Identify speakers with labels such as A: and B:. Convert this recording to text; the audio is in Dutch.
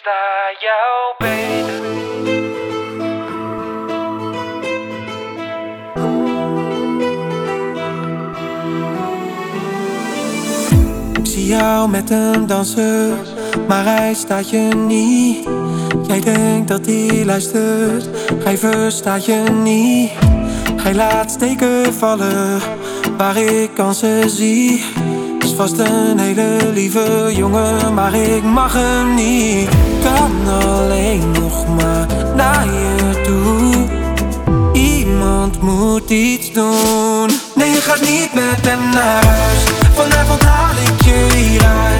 A: sta jou. Ik zie jou met hem dansen, maar hij staat je niet. Jij denkt dat hij luistert, hij verstaat je niet. Hij laat steken vallen, waar ik kansen zie. Is vast een hele lieve jongen, maar ik mag hem niet. Kan alleen nog maar naar je toe. Iemand moet iets doen. Nee, je gaat niet met hem naar huis. Vanavond haal ik je hieruit.